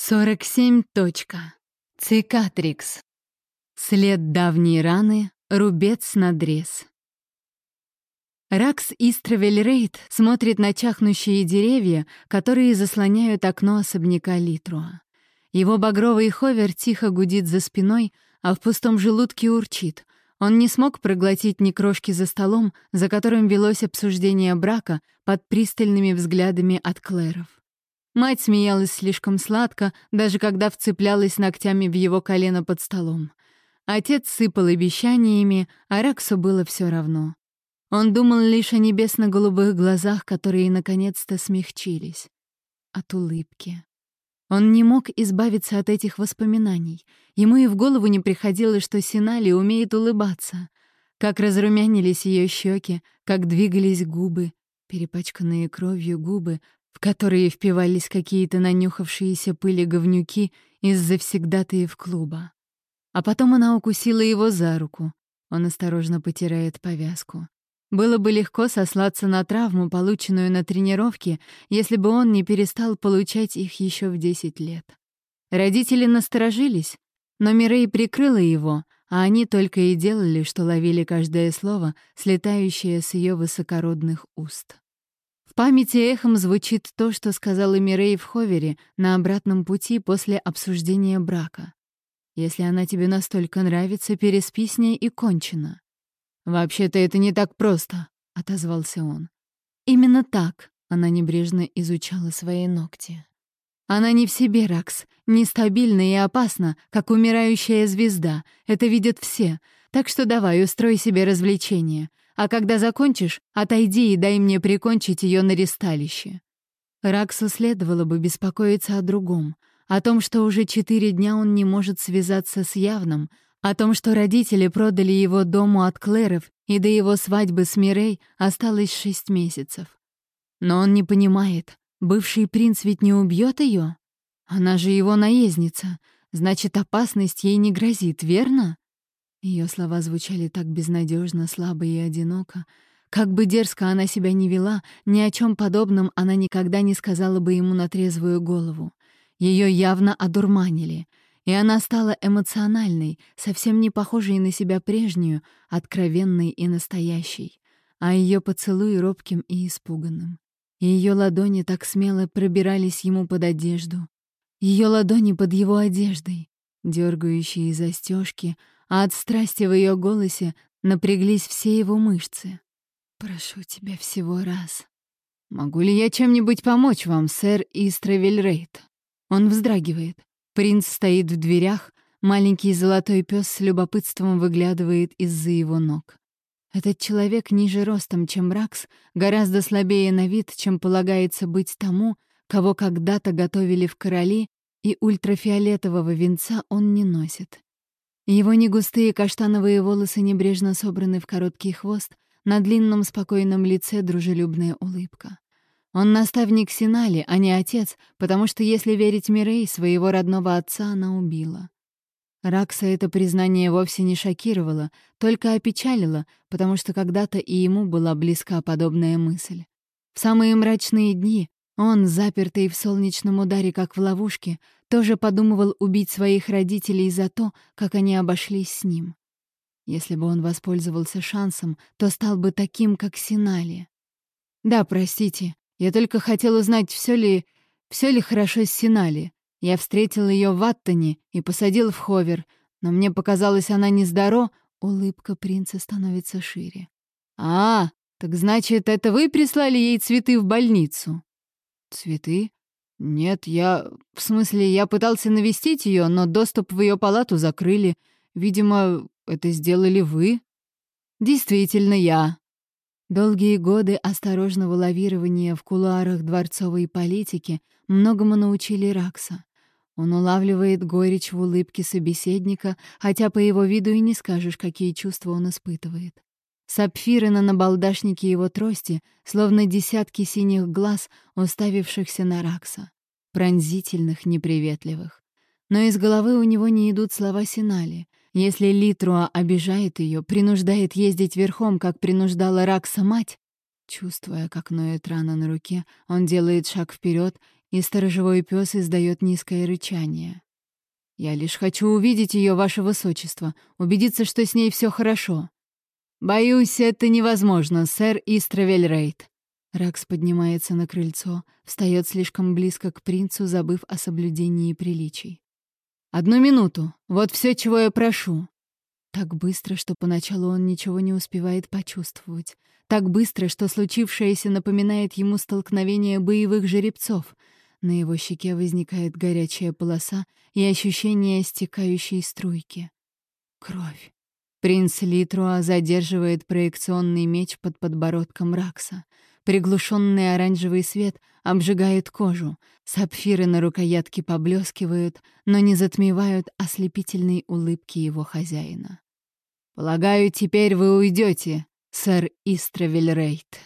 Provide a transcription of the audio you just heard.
47. Точка. Цикатрикс. След давней раны, рубец надрез. Ракс Истравельрейд смотрит на чахнущие деревья, которые заслоняют окно особняка Литруа. Его багровый ховер тихо гудит за спиной, а в пустом желудке урчит. Он не смог проглотить ни крошки за столом, за которым велось обсуждение брака под пристальными взглядами от Клэров. Мать смеялась слишком сладко, даже когда вцеплялась ногтями в его колено под столом. Отец сыпал обещаниями, а Раксу было все равно. Он думал лишь о небесно-голубых глазах, которые наконец-то смягчились. От улыбки. Он не мог избавиться от этих воспоминаний. Ему и в голову не приходило, что Синали умеет улыбаться. Как разрумянились ее щеки, как двигались губы, перепачканные кровью губы, которые впивались какие-то нанюхавшиеся пыли говнюки из завсегдатаев клуба. А потом она укусила его за руку. Он осторожно потирает повязку. Было бы легко сослаться на травму, полученную на тренировке, если бы он не перестал получать их еще в 10 лет. Родители насторожились, но Мирей прикрыла его, а они только и делали, что ловили каждое слово, слетающее с ее высокородных уст памяти эхом звучит то, что сказала Мирей в Ховере на обратном пути после обсуждения брака. «Если она тебе настолько нравится, переспи с ней и кончено». «Вообще-то это не так просто», — отозвался он. «Именно так», — она небрежно изучала свои ногти. «Она не в себе, Ракс, нестабильна и опасна, как умирающая звезда. Это видят все. Так что давай, устрой себе развлечение. А когда закончишь, отойди и дай мне прикончить ее на ресталище». Раксу следовало бы беспокоиться о другом, о том, что уже четыре дня он не может связаться с Явным, о том, что родители продали его дому от Клэров, и до его свадьбы с Мирей осталось шесть месяцев. Но он не понимает, бывший принц ведь не убьет ее? Она же его наездница, значит, опасность ей не грозит, верно? Ее слова звучали так безнадежно, слабо и одиноко. Как бы дерзко она себя не вела, ни о чем подобном она никогда не сказала бы ему на трезвую голову. Ее явно одурманили, и она стала эмоциональной, совсем не похожей на себя прежнюю, откровенной и настоящей, а ее поцелуй робким и испуганным. Ее ладони так смело пробирались ему под одежду. Ее ладони под его одеждой, дергающие застежки, а от страсти в ее голосе напряглись все его мышцы. «Прошу тебя всего раз. Могу ли я чем-нибудь помочь вам, сэр Истравельрейд?» Он вздрагивает. Принц стоит в дверях, маленький золотой пес с любопытством выглядывает из-за его ног. Этот человек ниже ростом, чем Ракс, гораздо слабее на вид, чем полагается быть тому, кого когда-то готовили в короли, и ультрафиолетового венца он не носит. Его негустые каштановые волосы небрежно собраны в короткий хвост, на длинном спокойном лице дружелюбная улыбка. Он наставник Синали, а не отец, потому что, если верить Мирей, своего родного отца она убила. Ракса это признание вовсе не шокировало, только опечалило, потому что когда-то и ему была близка подобная мысль. В самые мрачные дни он, запертый в солнечном ударе, как в ловушке, тоже подумывал убить своих родителей за то, как они обошлись с ним. Если бы он воспользовался шансом, то стал бы таким, как Синали. Да, простите, я только хотел узнать, все ли... все ли хорошо с Синали. Я встретил ее в Аттоне и посадил в ховер, но мне показалось, она нездоро... Улыбка принца становится шире. «А, так значит, это вы прислали ей цветы в больницу?» «Цветы?» «Нет, я... В смысле, я пытался навестить ее, но доступ в ее палату закрыли. Видимо, это сделали вы?» «Действительно, я». Долгие годы осторожного лавирования в кулуарах дворцовой политики многому научили Ракса. Он улавливает горечь в улыбке собеседника, хотя по его виду и не скажешь, какие чувства он испытывает. Сапфиры на набалдашнике его трости, словно десятки синих глаз, уставившихся на Ракса. Пронзительных, неприветливых. Но из головы у него не идут слова Синали. Если Литруа обижает ее, принуждает ездить верхом, как принуждала Ракса мать, чувствуя, как ноет рана на руке, он делает шаг вперед и сторожевой пес издает низкое рычание. «Я лишь хочу увидеть ее, ваше высочество, убедиться, что с ней все хорошо». «Боюсь, это невозможно, сэр Истравельрейд». Ракс поднимается на крыльцо, встает слишком близко к принцу, забыв о соблюдении приличий. «Одну минуту. Вот все, чего я прошу». Так быстро, что поначалу он ничего не успевает почувствовать. Так быстро, что случившееся напоминает ему столкновение боевых жеребцов. На его щеке возникает горячая полоса и ощущение стекающей струйки. Кровь. Принц Литруа задерживает проекционный меч под подбородком Ракса. Приглушенный оранжевый свет обжигает кожу. Сапфиры на рукоятке поблескивают, но не затмевают ослепительной улыбки его хозяина. «Полагаю, теперь вы уйдете, сэр Истравельрейт».